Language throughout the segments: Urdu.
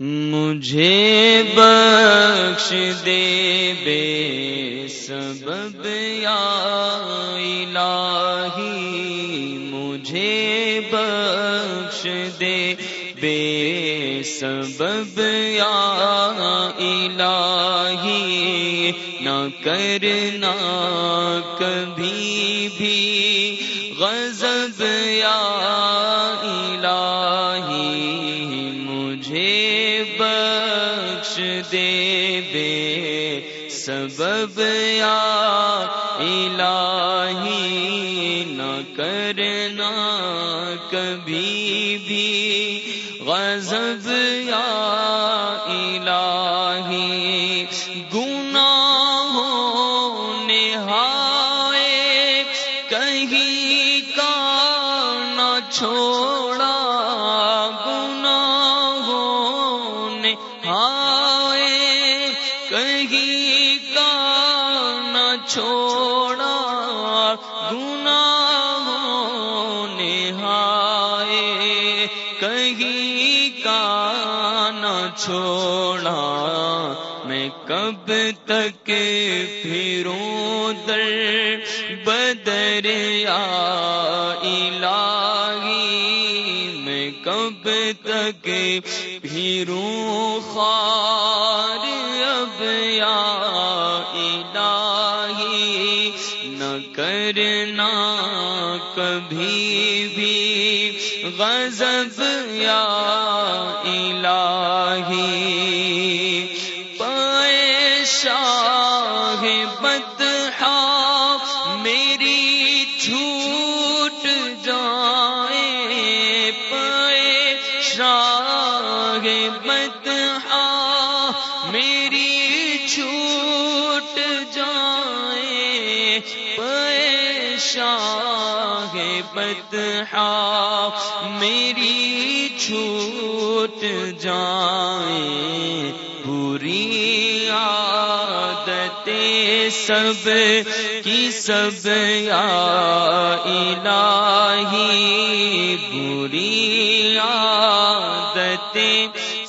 مجھے بخش دے بے سبب یا الہی، مجھے بخش دے بے سبب یا الہی، نہ کرنا کبھی بھی بخش دے بے سبب یا الہ ہائے، کہیں کا نہ چھوڑا گنا نہائے، کہیں کا نہ چھوڑا۔ میں کب تک پھروں در بدر یا الہی میں کب تک پھروں خار اب یا الہی نہ کرنا کبھی بھی غضب یا الہی۔ شاہ بدہ میری چھوٹ جائے شاہ بدہ میری چھوٹ جائیں بری عادت سب کی سب یا الہی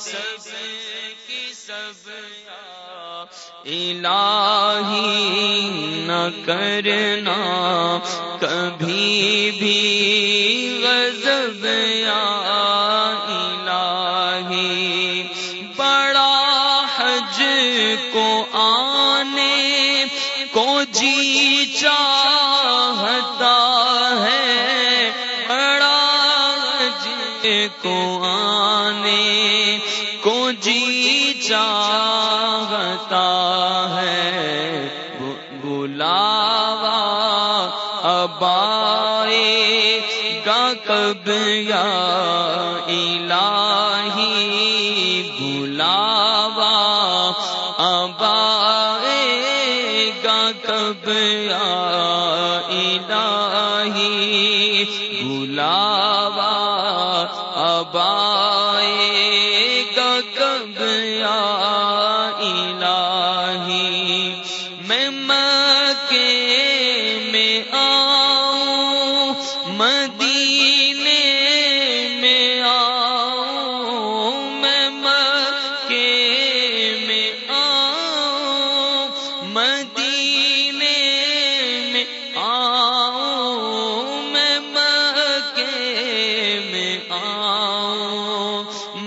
سب کی سب الہی نہ کرنا کبھی بھی غضب یا الہی بڑا حج کو آنے کو جی چاہتا ہے بڑا حج کو آنے کو جی چاہ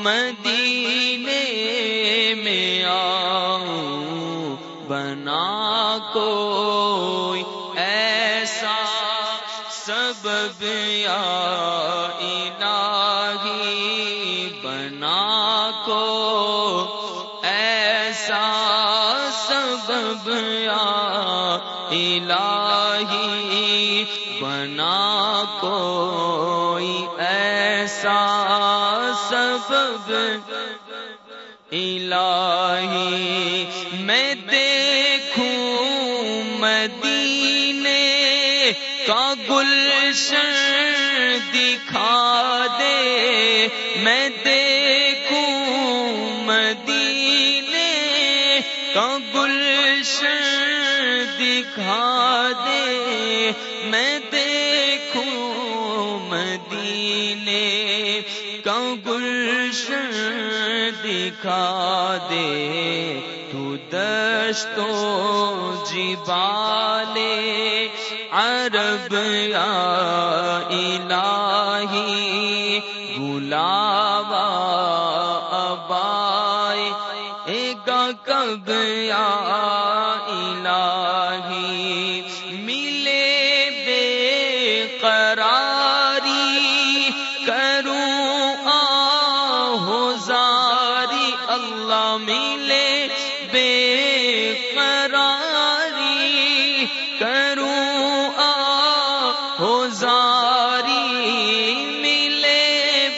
مدینے میں آؤں، بنا کو ایسا سبب یا الہی، بنا کو ایسا سبب یا الہی، بنا کو سبب الہی میں دیکھوں مدینے کا گلشن دکھا دے میں دیکھوں مدینے کا گلشن دکھا دے میں دیکھوں مدینے کا گلشن دکھا دے، تو دشتو جبالے، عرب یا الہی گلاوا ابائے ایگا کب یا الہی ملے بے قراری کروں آہو زاری ملے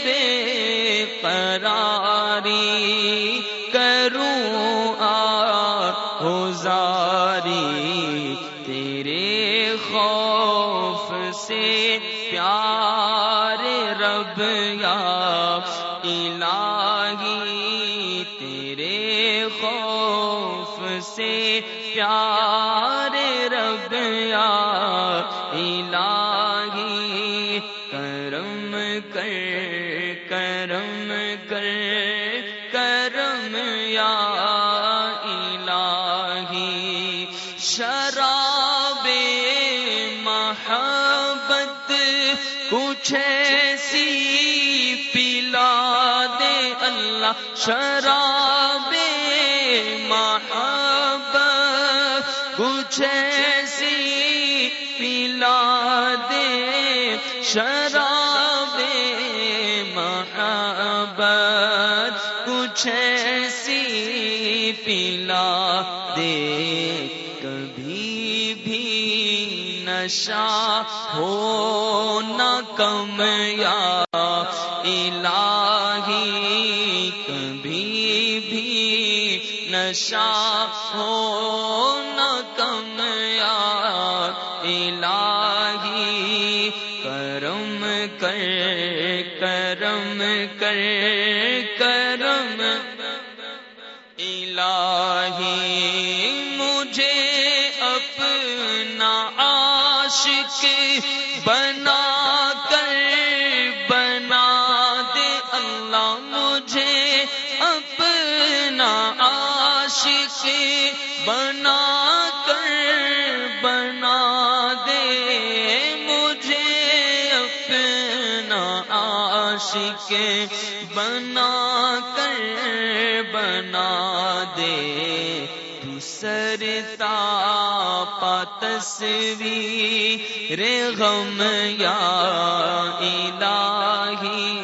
بے قراری کروں آہو زاری تیرے خوف سے پیار رب یا الہی سے پیار رب یا الہی کرم کر کرم کر، کرم یا الہی شراب محبت کچھ ایسی پلا دے اللہ، شراب محبت کچھ ایسی پلا دے شراب محبت، کچھ ایسی پلا دے، کبھی بھی نشا ہو نہ کم یا الہی، کبھی بھی نشا ہو کر کرم الہی مجھے اپنا عاشق بنا کر بنا دے اللہ مجھے اپنا عاشق بنا کے بنا کر بنا دے۔ تو سرتا رے غم یا الہی۔